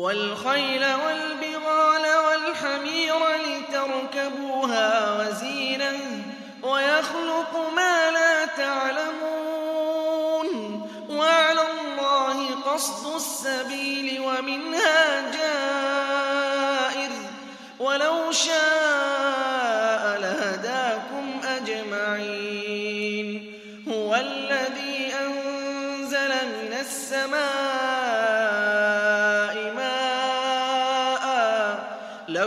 والخيل والبغال والحمير لتركبوها وزينة ويخلق ما لا تعلمون وعلى الله قصد السبيل ومنها جائر ولو شاء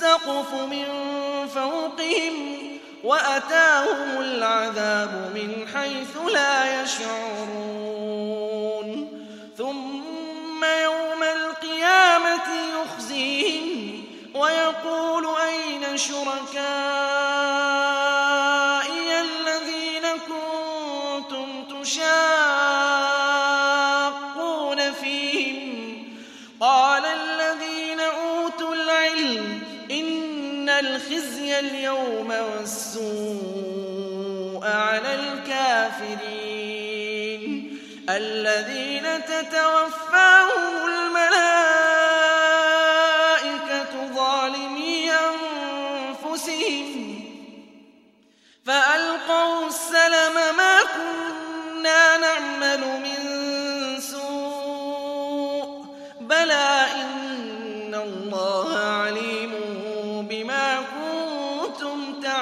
السقف من فوقهم وأتاهم العذاب من حيث لا يشعرون. ثم يوم القيامة يخزيهم ويقول أين شركائي الذين كنتم تشاقون اليوم والسوء على الكافرين. الذين تتوفاهم الملائكة ظالمي أنفسهم. فألقوا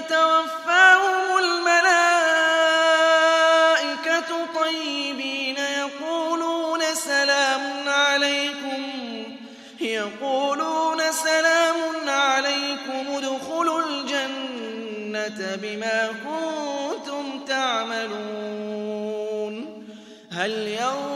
تتوفاهم الملائكة طيبين يقولون سلام عليكم يقولون سلام عليكم ادخلوا الجنة بما كنتم تعملون. هل ينظرون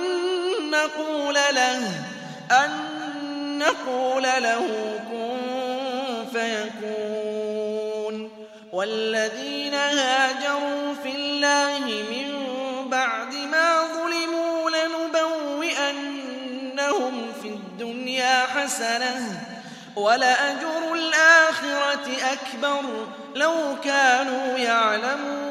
نقول له أن نقول له كن فيكون. والذين هاجروا في الله من بعد ما ظلموا لنبوئنهم في الدنيا حسنة ولأجر الآخرة أكبر لو كانوا يعلمون.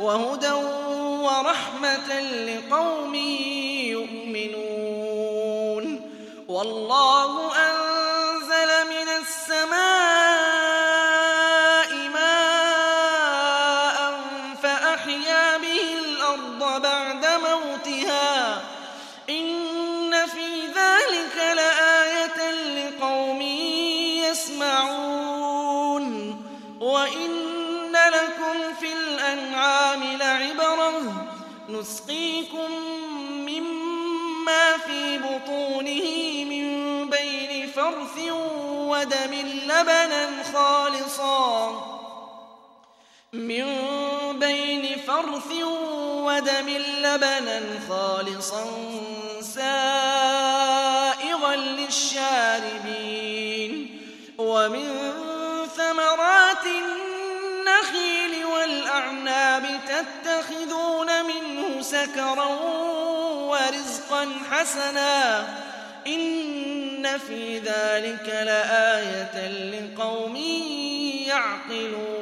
وهدى ورحمة لقوم يؤمنون. والله أنزل نسقيكم مما في بطونه من بين فرث ودم لبنا خالصا. من بين فرث ودم لبنا خالصا سائغا للشاربين. ومن تتخذون منه سكرا ورزقا حسنا. إن في ذلك لآية لقوم يعقلون.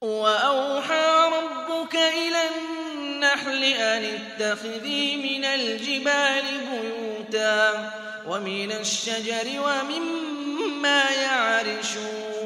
وأوحى ربك إلى النحل أن اتخذي من الجبال بيوتا ومن الشجر ومما يعرشون.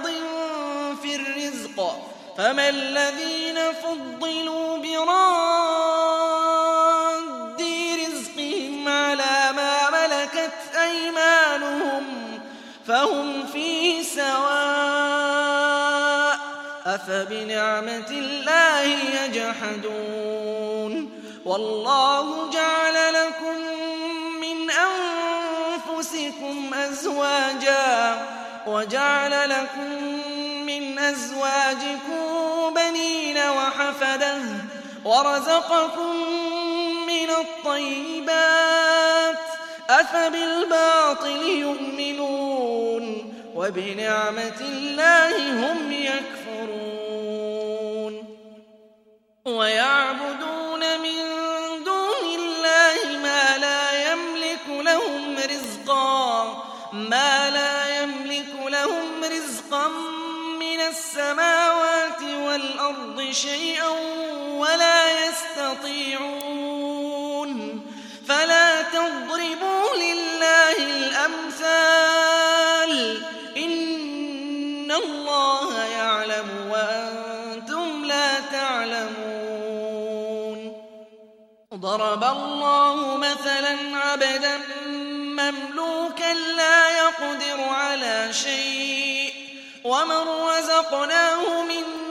فما الذين فضلوا براد رزقهم على ما ملكت أيمانهم فهم فيه سواء أفبنعمة الله يجحدون والله جعل لكم من أنفسكم أزواجا وجعل لكم من أزواجكم بنين وحفدة ورزقكم من الطيبات أفبالباطل يؤمنون وبنعمة الله هم يكفرون ويعبدون شيئا ولا يستطيعون. فلا تضربوا لله الأمثال. إن الله يعلم وأنتم لا تعلمون. ضرب الله مثلا عبدا مملوكا لا يقدر على شيء. ومن رزقناه منا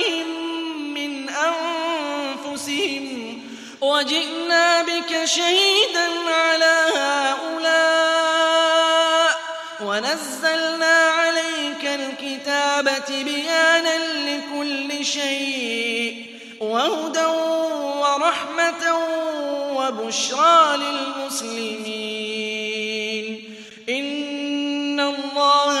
وجئنا بك شهيدا على هؤلاء ونزلنا عليك الكتاب تبيانا لكل شيء وهدى ورحمة وبشرى للمسلمين إن الله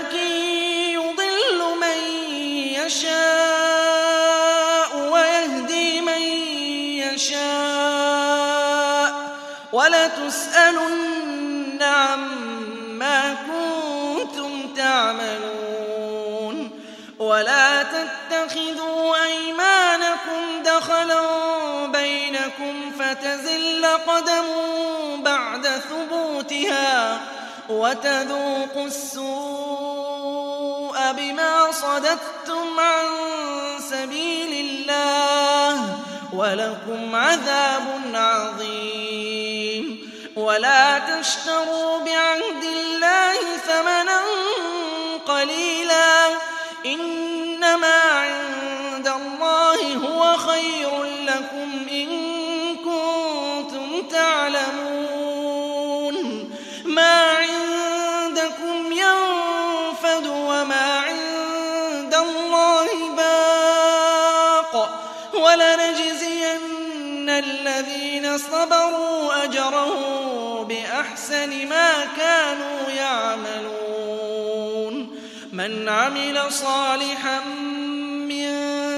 فتزل قدم بعد ثبوتها وتذوقوا السوء بما صددتم عن سبيل الله ولكم عذاب عظيم. ولا تشتروا بعهد الله ثمنا قليلا إنما الذين صبروا أجرهم بأحسن ما كانوا يعملون. من عمل صالحا من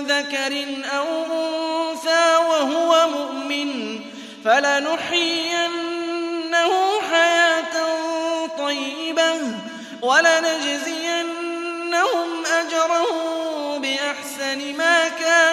ذكر أو أنثى وهو مؤمن فلنحيينه حياة طيبة ولنجزينهم أجرهم بأحسن ما كانوا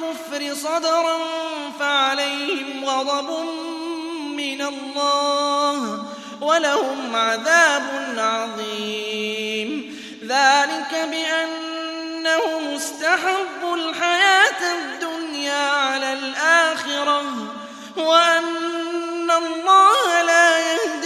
بالكفر صدرا فعليهم غضب من الله ولهم عذاب عظيم. ذلك بأنهم استحبوا الحياة الدنيا على الآخرة وأن الله لا يهدي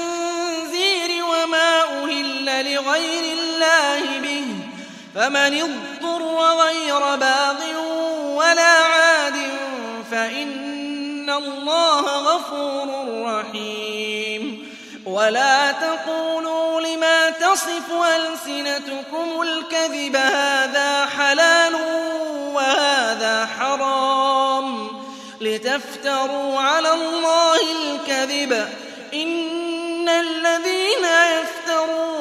لغير الله به فمن اضطر غير باغ ولا عاد فإن الله غفور رحيم. ولا تقولوا لما تصف ألسنتكم الكذب هذا حلال وهذا حرام. لتفتروا على الله الكذب إن الذين يفترون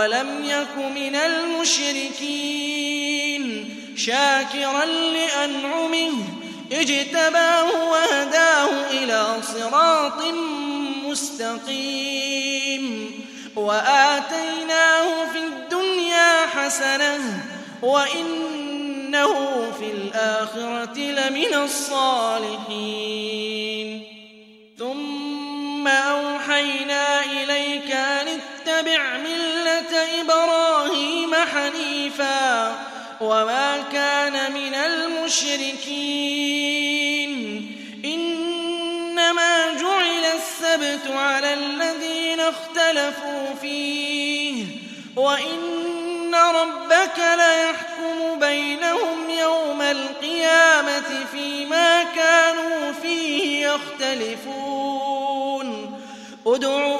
ولم يك من المشركين شاكرا لأنعمه اجتباه وهداه إلى صراط مستقيم. وآتيناه في الدنيا حسنة وإنه في الآخرة لمن الصالحين. ثم أوحينا إليك أن اتبع ملة إبراهيم حنيفا وما كان من المشركين. إنما جعل السبت على الذين اختلفوا فيه. وإن ربك ليحكم بينهم يوم القيامة فيما كانوا فيه يختلفون. ادع إلى سبيل ربك